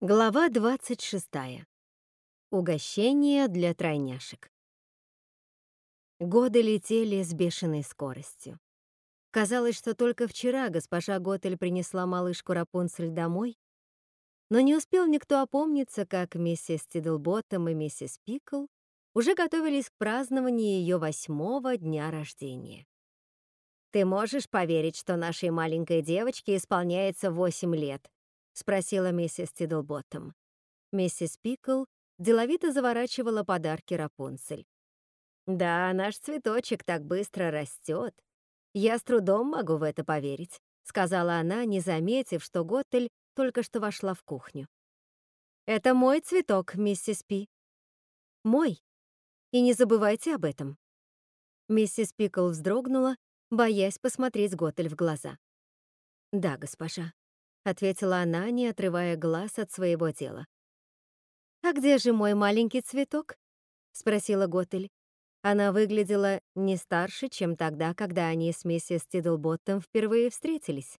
Глава 26. Угощение для тройняшек. Годы летели с бешеной скоростью. Казалось, что только вчера госпожа Готель принесла малышку Рапунцель домой, но не успел никто опомниться, как миссис Тидлботтом и миссис Пикл уже готовились к празднованию ее восьмого дня рождения. «Ты можешь поверить, что нашей маленькой девочке исполняется восемь лет?» — спросила миссис Тиддлботтом. Миссис Пикл деловито заворачивала подарки Рапунцель. «Да, наш цветочек так быстро растет. Я с трудом могу в это поверить», — сказала она, не заметив, что Готтель только что вошла в кухню. «Это мой цветок, миссис Пи». «Мой. И не забывайте об этом». Миссис Пикл вздрогнула, боясь посмотреть Готтель в глаза. «Да, госпожа», ответила она, не отрывая глаз от своего дела. «А где же мой маленький цветок?» — спросила Готель. Она выглядела не старше, чем тогда, когда они с миссис Тиддлботтом впервые встретились.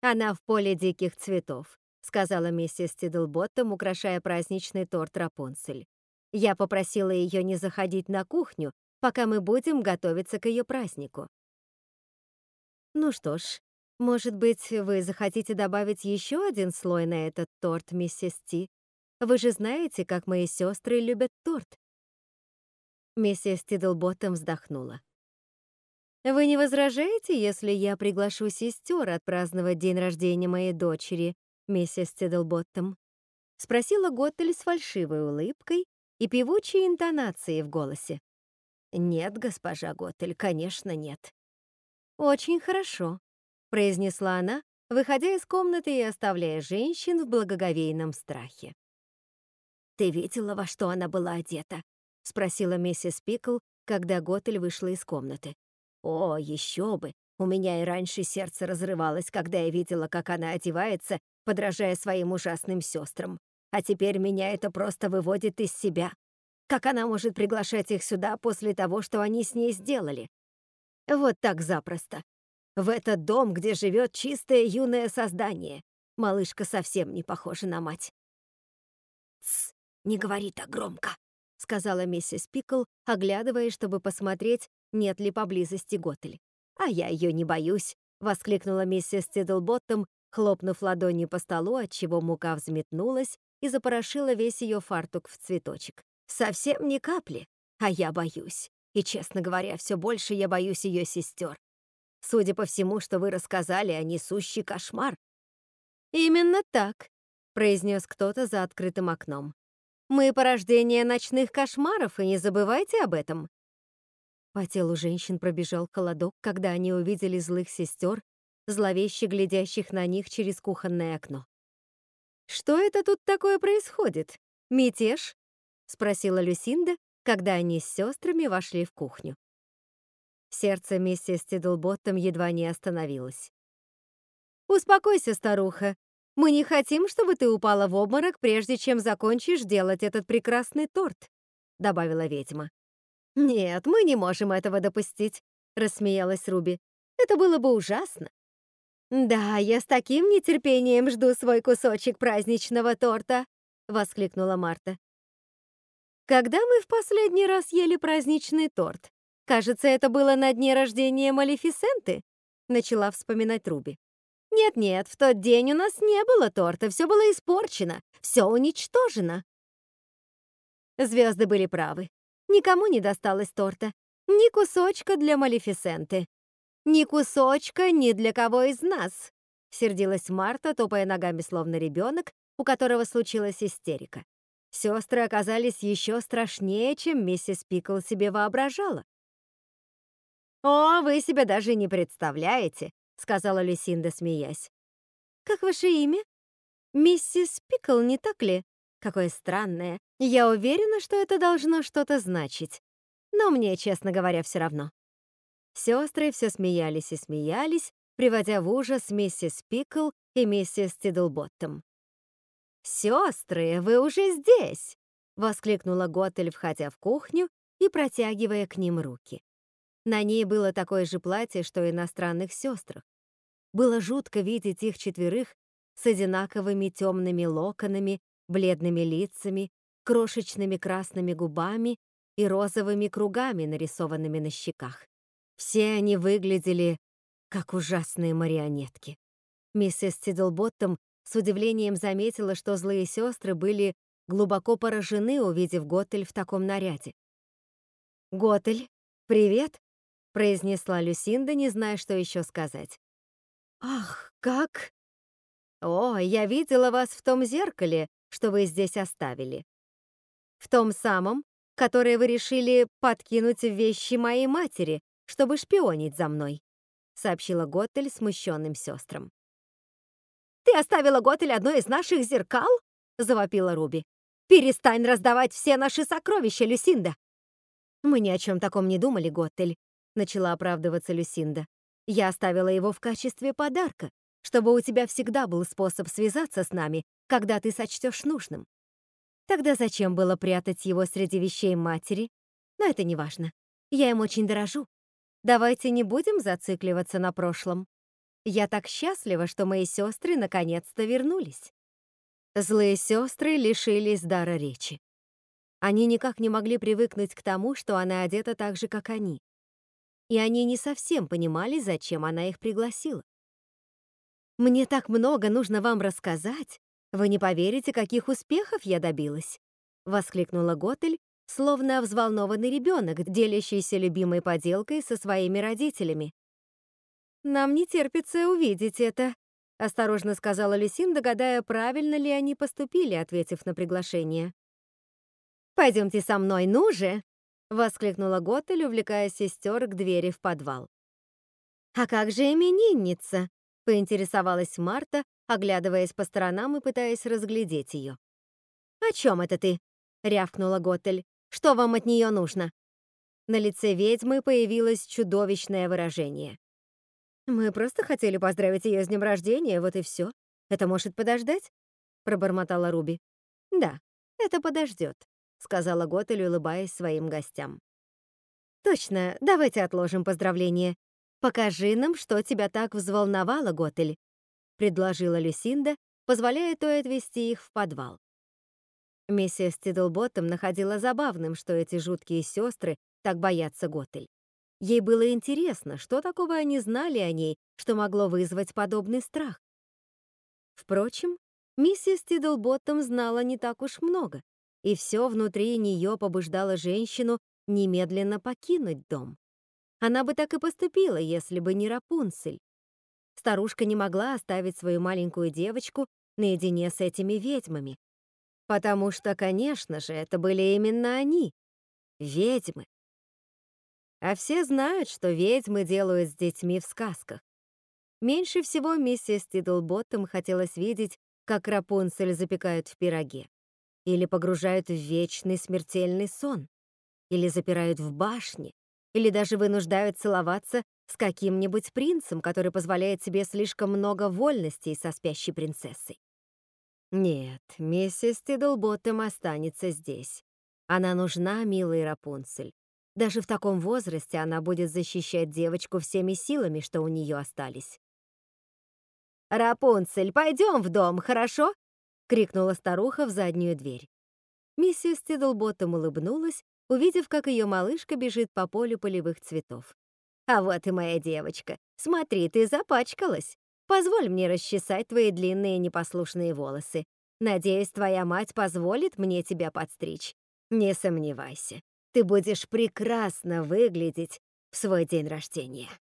«Она в поле диких цветов», — сказала миссис Тиддлботтом, украшая праздничный торт Рапунцель. «Я попросила ее не заходить на кухню, пока мы будем готовиться к ее празднику». «Ну что ж, может быть, вы захотите добавить еще один слой на этот торт, миссис Ти? Вы же знаете, как мои сестры любят торт. Миссис Тиддлботтом вздохнула. «Вы не возражаете, если я приглашу сестер отпраздновать день рождения моей дочери, миссис Тиддлботтом?» — спросила Готтель с фальшивой улыбкой и певучей интонацией в голосе. «Нет, госпожа Готтель, конечно, нет». «Очень хорошо произнесла она, выходя из комнаты и оставляя женщин в благоговейном страхе. «Ты видела, во что она была одета?» — спросила миссис Пикл, когда Готель вышла из комнаты. «О, еще бы! У меня и раньше сердце разрывалось, когда я видела, как она одевается, подражая своим ужасным сестрам. А теперь меня это просто выводит из себя. Как она может приглашать их сюда после того, что они с ней сделали? Вот так запросто. В этот дом, где живет чистое юное создание. Малышка совсем не похожа на мать. «Тсс, не говори так громко», — сказала миссис Пикл, оглядывая, чтобы посмотреть, нет ли поблизости Готель. «А я ее не боюсь», — воскликнула миссис Тиддлботтом, хлопнув ладонью по столу, отчего мука взметнулась и запорошила весь ее фартук в цветочек. «Совсем ни капли, а я боюсь. И, честно говоря, все больше я боюсь ее сестер. Судя по всему, что вы рассказали, о несущий кошмар». «Именно так», — произнес кто-то за открытым окном. «Мы порождение ночных кошмаров, и не забывайте об этом». По телу женщин пробежал холодок, когда они увидели злых сестер, зловеще глядящих на них через кухонное окно. «Что это тут такое происходит? Мятеж?» — спросила Люсинда, когда они с сестрами вошли в кухню. Сердце миссис Тиддлботтом едва не остановилось. «Успокойся, старуха. Мы не хотим, чтобы ты упала в обморок, прежде чем закончишь делать этот прекрасный торт», — добавила ведьма. «Нет, мы не можем этого допустить», — рассмеялась Руби. «Это было бы ужасно». «Да, я с таким нетерпением жду свой кусочек праздничного торта», — воскликнула Марта. «Когда мы в последний раз ели праздничный торт?» Кажется, это было на дне рождения Малефисенты, начала вспоминать Руби. Нет-нет, в тот день у нас не было торта, все было испорчено, все уничтожено. Звезды были правы. Никому не досталось торта. Ни кусочка для Малефисенты. Ни кусочка ни для кого из нас. Сердилась Марта, топая ногами словно ребенок, у которого случилась истерика. Сестры оказались еще страшнее, чем миссис Пикл себе воображала. «О, вы себя даже не представляете», — сказала Люсинда, смеясь. «Как ваше имя?» «Миссис Пикл, не так ли? Какое странное. Я уверена, что это должно что-то значить. Но мне, честно говоря, все равно». Сестры все смеялись и смеялись, приводя в ужас миссис Пикл и миссис Тиддлботтом. «Сестры, вы уже здесь!» — воскликнула Готель, входя в кухню и протягивая к ним руки. На ней было такое же платье, что и на странных. Было жутко видеть их четверых с одинаковыми темными локонами, бледными лицами, крошечными красными губами и розовыми кругами, нарисованными на щеках. Все они выглядели как ужасные марионетки. Миссис Тидлботтом с удивлением заметила, что злые сестры были глубоко поражены, увидев Готель в таком наряде. «Готель, привет!» — произнесла Люсинда, не зная, что еще сказать. «Ах, как?» «О, я видела вас в том зеркале, что вы здесь оставили. В том самом, которое вы решили подкинуть в вещи моей матери, чтобы шпионить за мной», сообщила Готель смущенным сестрам. «Ты оставила Готель одно из наших зеркал?» завопила Руби. «Перестань раздавать все наши сокровища, Люсинда!» «Мы ни о чем таком не думали, Готель», начала оправдываться Люсинда. «Я оставила его в качестве подарка, чтобы у тебя всегда был способ связаться с нами, когда ты сочтешь нужным. Тогда зачем было прятать его среди вещей матери? Но это не важно. Я им очень дорожу. Давайте не будем зацикливаться на прошлом. Я так счастлива, что мои сестры наконец-то вернулись. Злые сестры лишились дара речи. Они никак не могли привыкнуть к тому, что она одета так же, как они. И они не совсем понимали, зачем она их пригласила. «Мне так много нужно вам рассказать. Вы не поверите, каких успехов я добилась!» — воскликнула Готель, словно взволнованный ребенок, делящийся любимой поделкой со своими родителями. «Нам не терпится увидеть это», — осторожно сказала Люсинда, гадая, правильно ли они поступили, ответив на приглашение. «Пойдемте со мной, ну же!» — воскликнула Готель, увлекая сестер к двери в подвал. «А как же именинница?» — поинтересовалась Марта, оглядываясь по сторонам и пытаясь разглядеть ее. «О чем это ты?» — рявкнула Готель. «Что вам от нее нужно?» На лице ведьмы появилось чудовищное выражение. «Мы просто хотели поздравить ее с днем рождения, вот и все. Это может подождать?» — пробормотала Руби. «Да, это подождет», — сказала Готель, улыбаясь своим гостям. «Точно, давайте отложим поздравление. Покажи нам, что тебя так взволновало, Готель», — предложила Люсинда, позволяя той отвести их в подвал. Миссис Тидлботтом находила забавным, что эти жуткие сестры так боятся Готель. Ей было интересно, что такого они знали о ней, что могло вызвать подобный страх. Впрочем, миссис Тиддлботтом знала не так уж много, и все внутри нее побуждало женщину немедленно покинуть дом. Она бы так и поступила, если бы не Рапунцель. Старушка не могла оставить свою маленькую девочку наедине с этими ведьмами. Потому что, конечно же, это были именно они, ведьмы. А все знают, что ведьмы делают с детьми в сказках. Меньше всего миссис Тиддлботтом хотелось видеть, как Рапунцель запекают в пироге. Или погружают в вечный смертельный сон. Или запирают в башне. Или даже вынуждают целоваться с каким-нибудь принцем, который позволяет себе слишком много вольностей со спящей принцессой. Нет, миссис Тиддлботтем останется здесь. Она нужна, милый Рапунцель. Даже в таком возрасте она будет защищать девочку всеми силами, что у нее остались. «Рапунцель, пойдем в дом, хорошо?» — крикнула старуха в заднюю дверь. Миссис Тиддлботтом улыбнулась, увидев, как ее малышка бежит по полю полевых цветов. «А вот и моя девочка. Смотри, ты запачкалась. Позволь мне расчесать твои длинные непослушные волосы. Надеюсь, твоя мать позволит мне тебя подстричь. Не сомневайся. Ты будешь прекрасно выглядеть в свой день рождения.